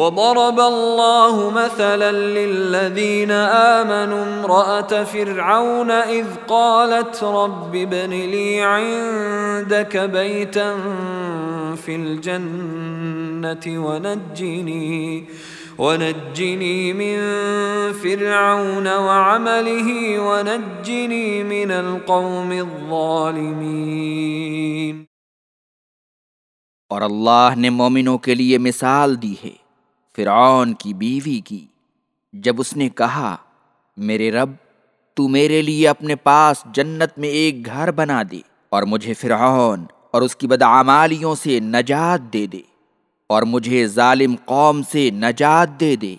وضرب الله مثلا للذين آمنوا امرأة فرعون إذ قالت رب ابن لي عندك بيتا في الجنة ونجني ونجني من فرعون وعمله ونجني من القوم الظالمين اور اللہ نے مومنوں کے لیے مثال دی ہے۔ فرعون کی بیوی کی۔ جب اس نے کہا، میرے رب، تو میرے لیے اپنے پاس جنت میں ایک گھر بنا دے اور مجھے فرعون اور اس کی بدعمالیوں سے نجات دے دے اور مجھے ظالم قوم سے نجات دے دے۔